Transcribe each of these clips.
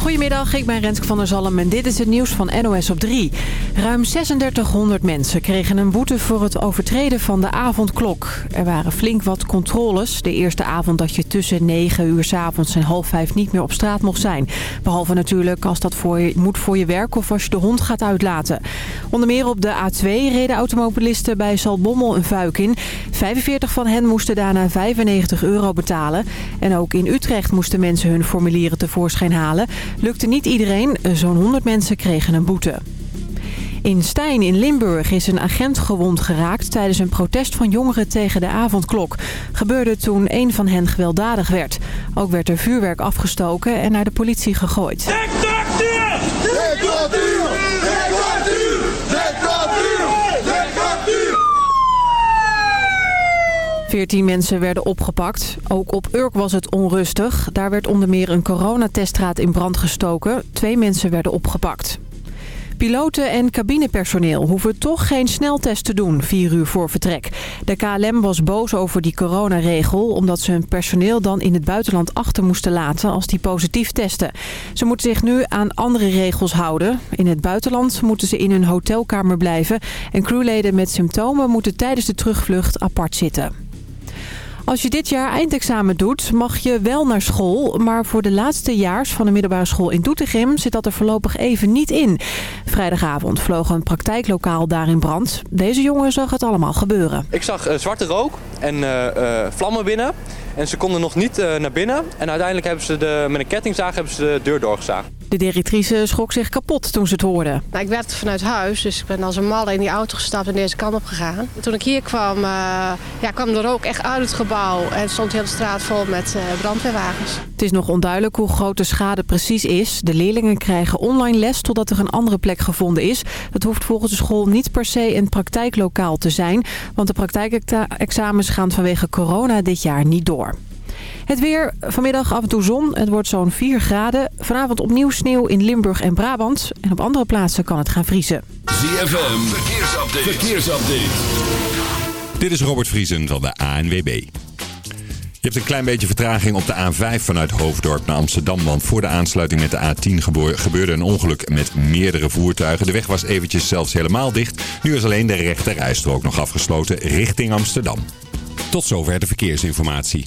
Goedemiddag, ik ben Renske van der Zalm en dit is het nieuws van NOS op 3. Ruim 3600 mensen kregen een boete voor het overtreden van de avondklok. Er waren flink wat controles. De eerste avond dat je tussen 9 uur s avonds en half 5 niet meer op straat mocht zijn. Behalve natuurlijk als dat voor je, moet voor je werk of als je de hond gaat uitlaten. Onder meer op de A2 reden automobilisten bij Salbommel een vuik in. 45 van hen moesten daarna 95 euro betalen. En ook in Utrecht moesten mensen hun formulieren tevoorschijn halen. Lukte niet iedereen, eh, zo'n 100 mensen kregen een boete. In Stijn in Limburg is een agent gewond geraakt tijdens een protest van jongeren tegen de avondklok. Gebeurde toen een van hen gewelddadig werd. Ook werd er vuurwerk afgestoken en naar de politie gegooid. Veertien mensen werden opgepakt. Ook op Urk was het onrustig. Daar werd onder meer een coronateststraat in brand gestoken. Twee mensen werden opgepakt. Piloten en cabinepersoneel hoeven toch geen sneltest te doen vier uur voor vertrek. De KLM was boos over die coronaregel... omdat ze hun personeel dan in het buitenland achter moesten laten als die positief testen. Ze moeten zich nu aan andere regels houden. In het buitenland moeten ze in hun hotelkamer blijven... en crewleden met symptomen moeten tijdens de terugvlucht apart zitten. Als je dit jaar eindexamen doet, mag je wel naar school. Maar voor de laatste jaars van de middelbare school in Doetinchem zit dat er voorlopig even niet in. Vrijdagavond vloog een praktijklokaal daar in brand. Deze jongen zag het allemaal gebeuren. Ik zag eh, zwarte rook en eh, eh, vlammen binnen. En ze konden nog niet eh, naar binnen. En uiteindelijk hebben ze de, met een kettingzaag hebben ze de deur doorgezaagd. De directrice schrok zich kapot toen ze het hoorden. Nou, ik werd vanuit huis, dus ik ben als een malle in die auto gestapt en deze kant op gegaan. Toen ik hier kwam, eh, ja, kwam er ook echt uit het gebouw en stond de hele straat vol met eh, brandweerwagens. Het is nog onduidelijk hoe groot de schade precies is. De leerlingen krijgen online les totdat er een andere plek gevonden is. Dat hoeft volgens de school niet per se een praktijklokaal te zijn, want de praktijkexamens gaan vanwege corona dit jaar niet door. Het weer, vanmiddag af en toe zon. Het wordt zo'n 4 graden. Vanavond opnieuw sneeuw in Limburg en Brabant. En op andere plaatsen kan het gaan vriezen. ZFM, verkeersupdate. verkeersupdate. Dit is Robert Vriesen van de ANWB. Je hebt een klein beetje vertraging op de A5 vanuit Hoofddorp naar Amsterdam. Want voor de aansluiting met de A10 gebeurde een ongeluk met meerdere voertuigen. De weg was eventjes zelfs helemaal dicht. Nu is alleen de rechte rijstrook nog afgesloten richting Amsterdam. Tot zover de verkeersinformatie.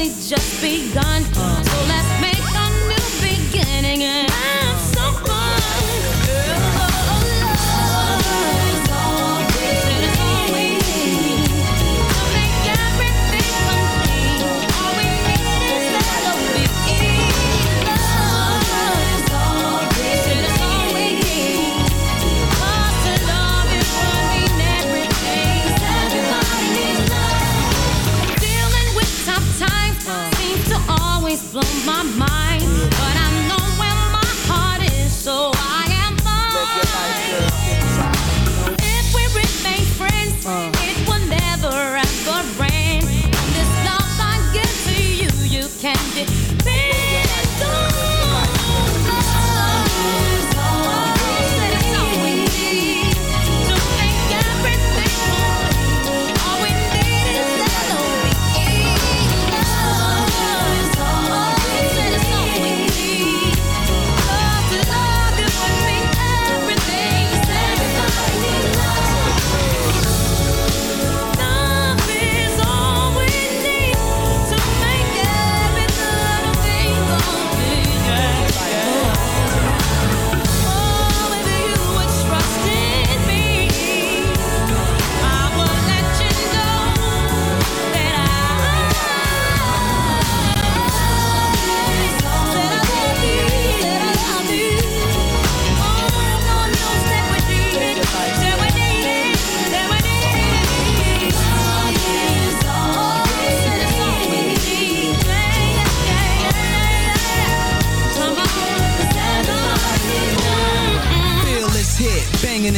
only just begun. Uh.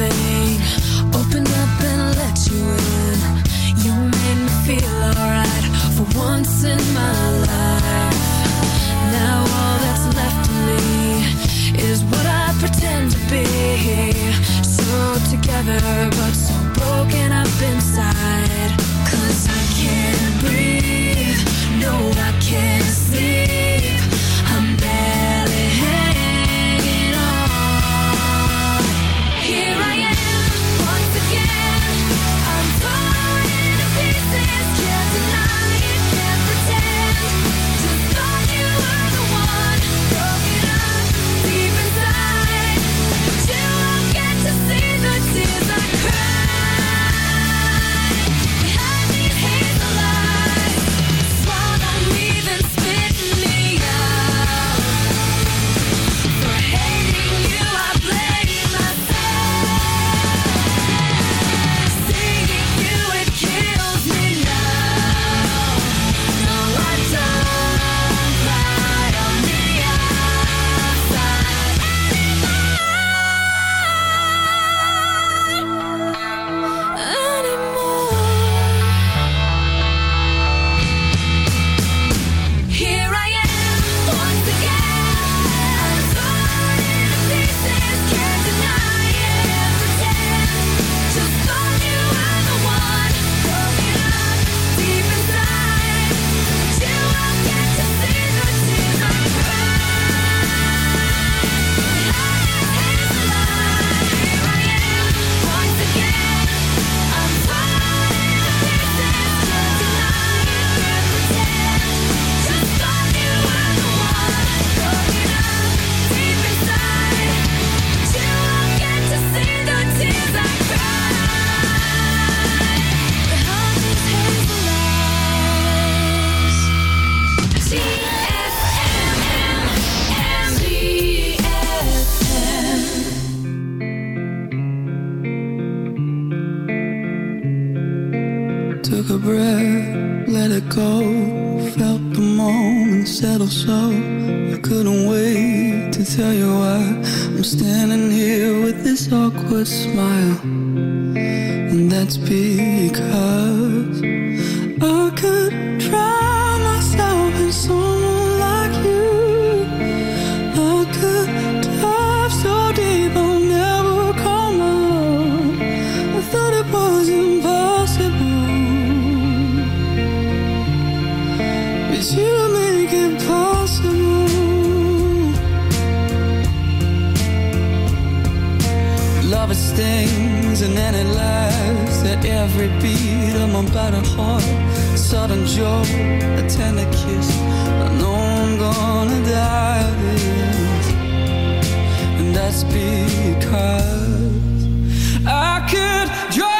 thing opened up and let you in. You made me feel alright for once in my life. Now all that's left of me is what I pretend to be. So together, but so broken up inside. every beat of my battered heart. Sudden joy, a tender kiss. I know I'm gonna die this, and that's because I could drive.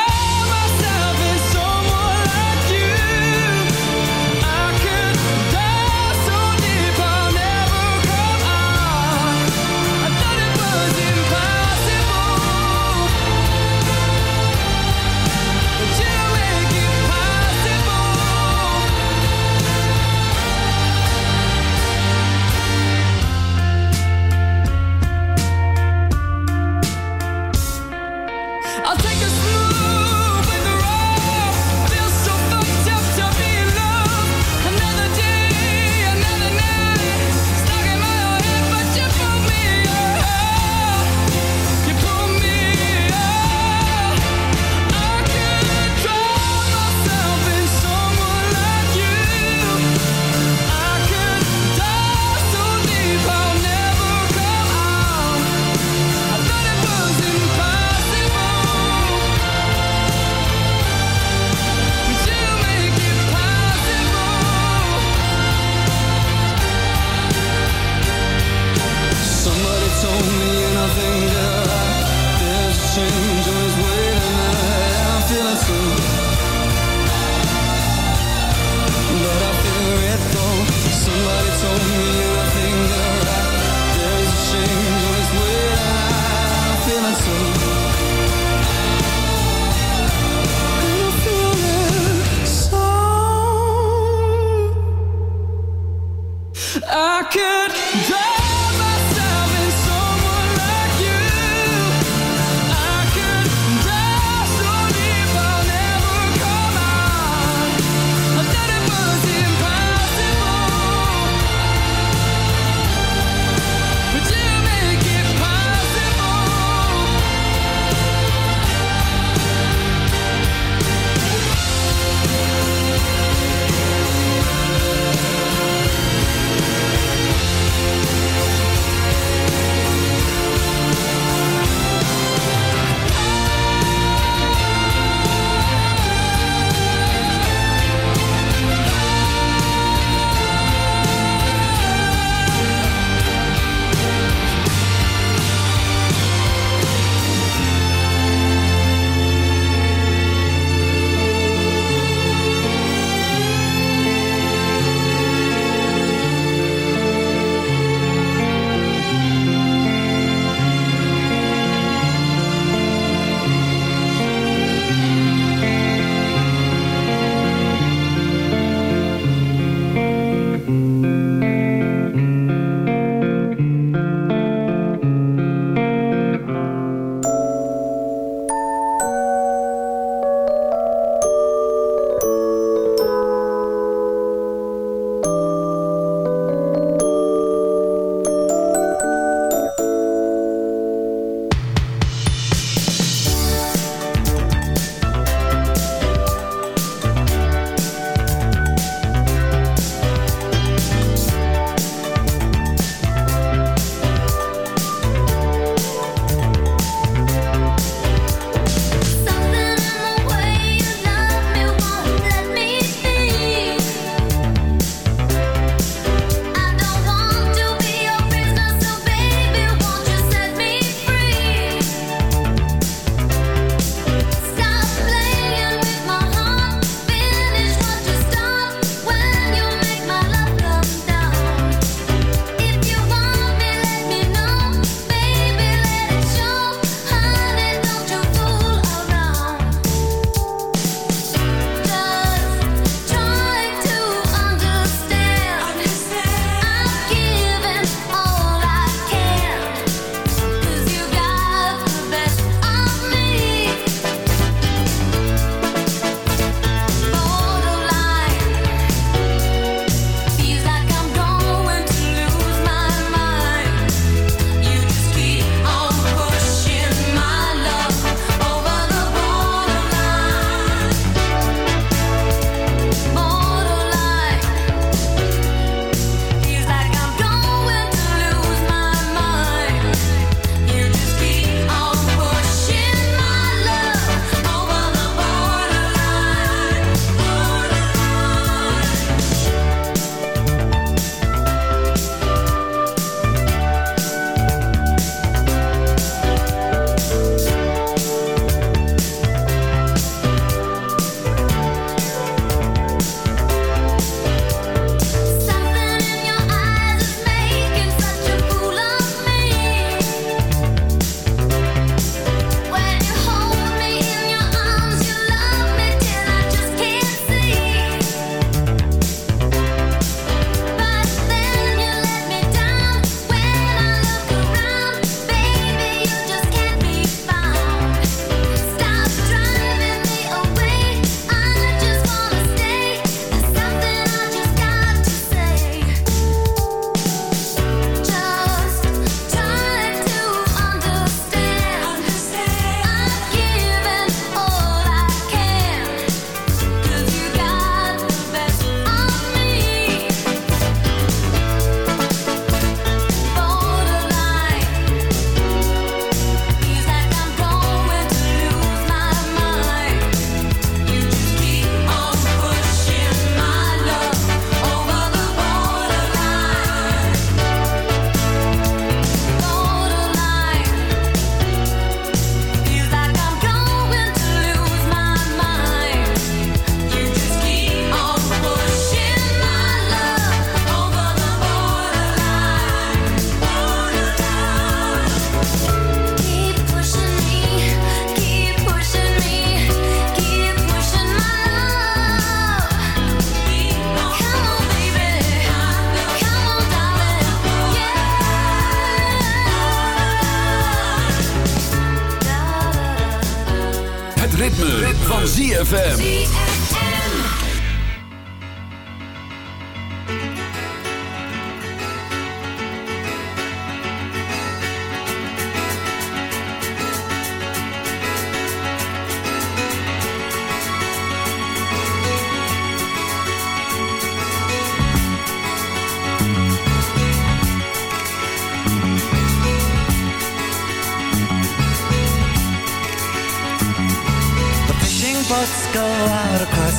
ZFM.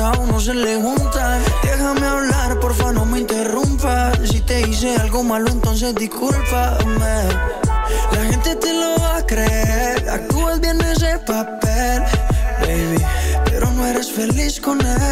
A uno se le juntan. Déjame hablar, porfa, no me interrumpas. Si te hice algo malo, entonces discúlpame. La gente te lo va a creer. Actúas bien ese papel, baby. Pero no eres feliz con él.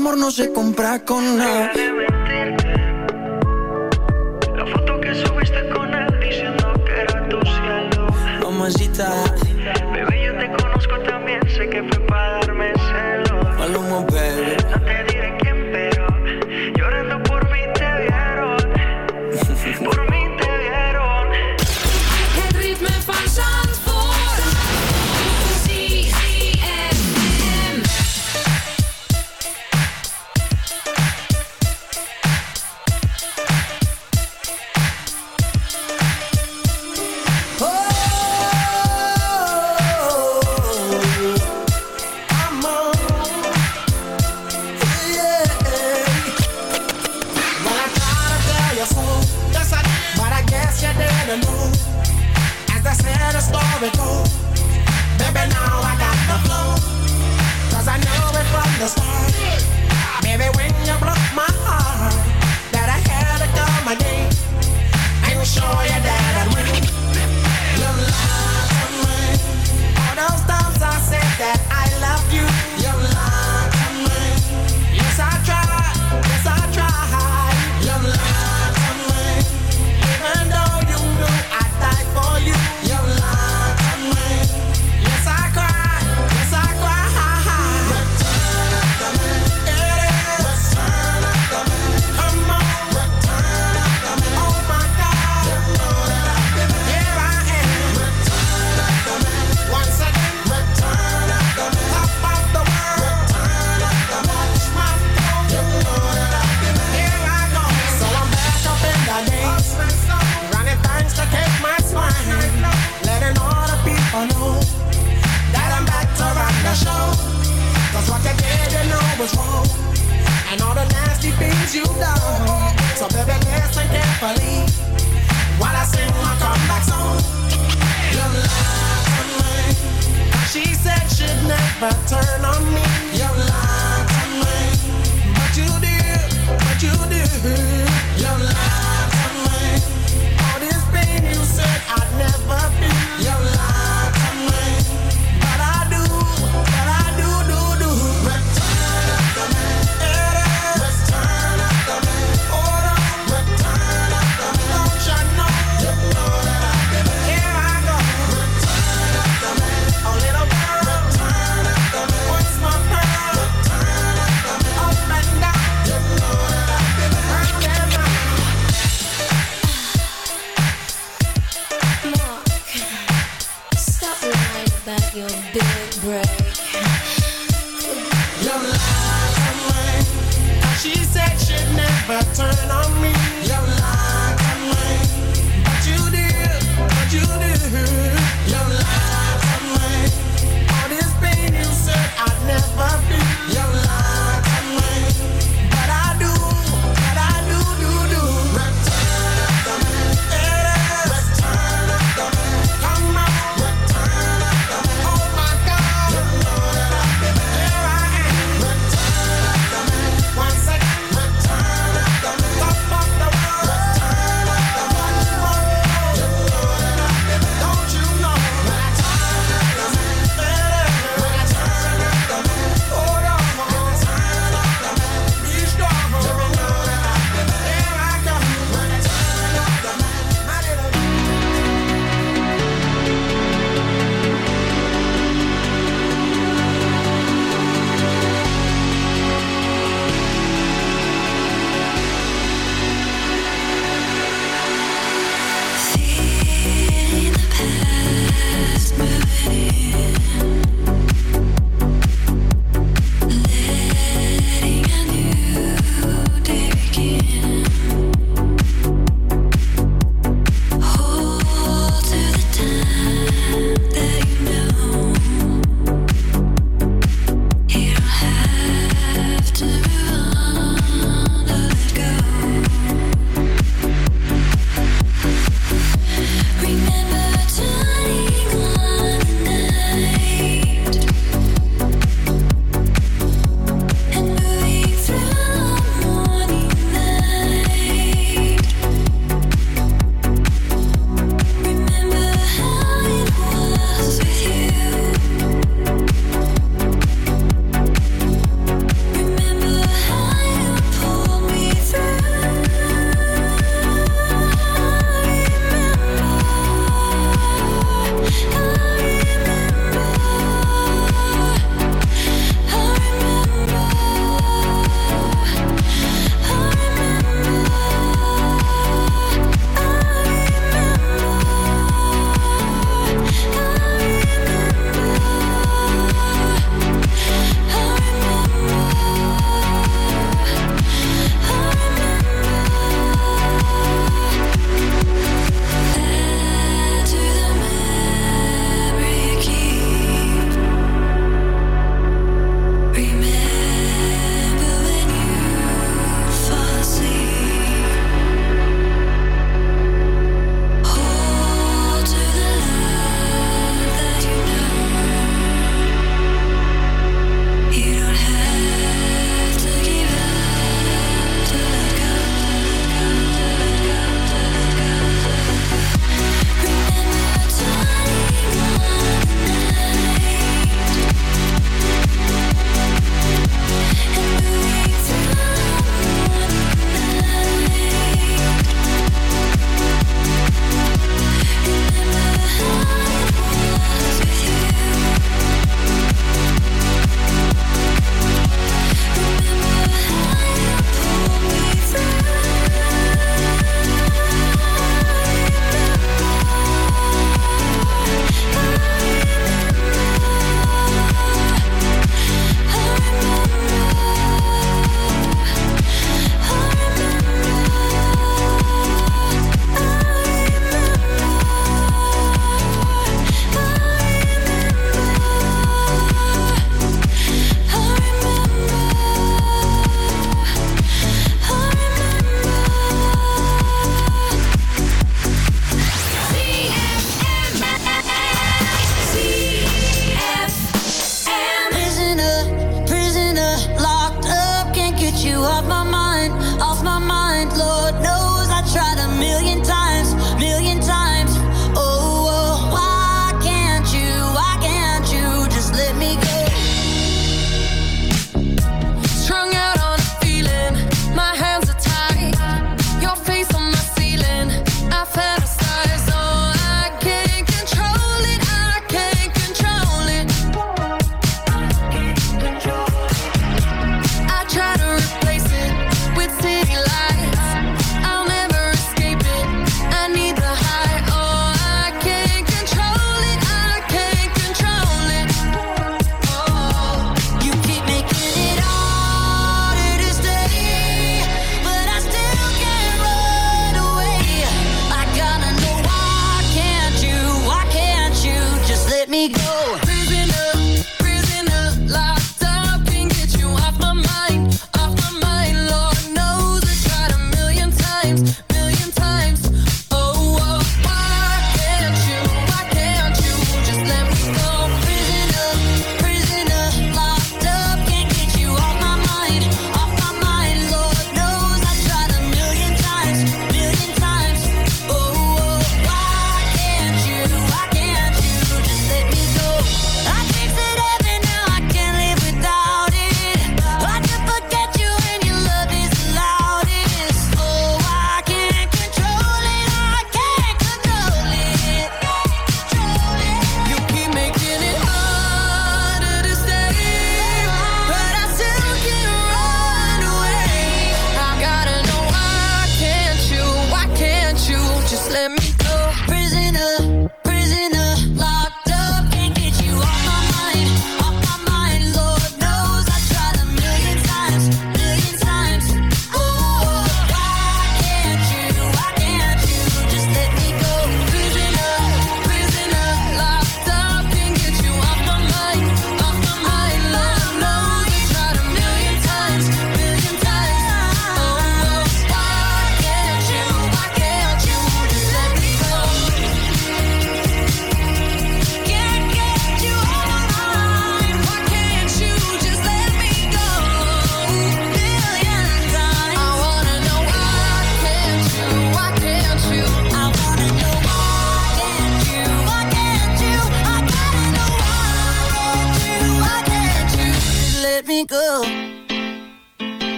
amor no se compra con nada. La foto que subiste con él diciendo que era tu cielo. Mamacita. Bebé, yo te conozco también, sé que fue para darme celos.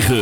9.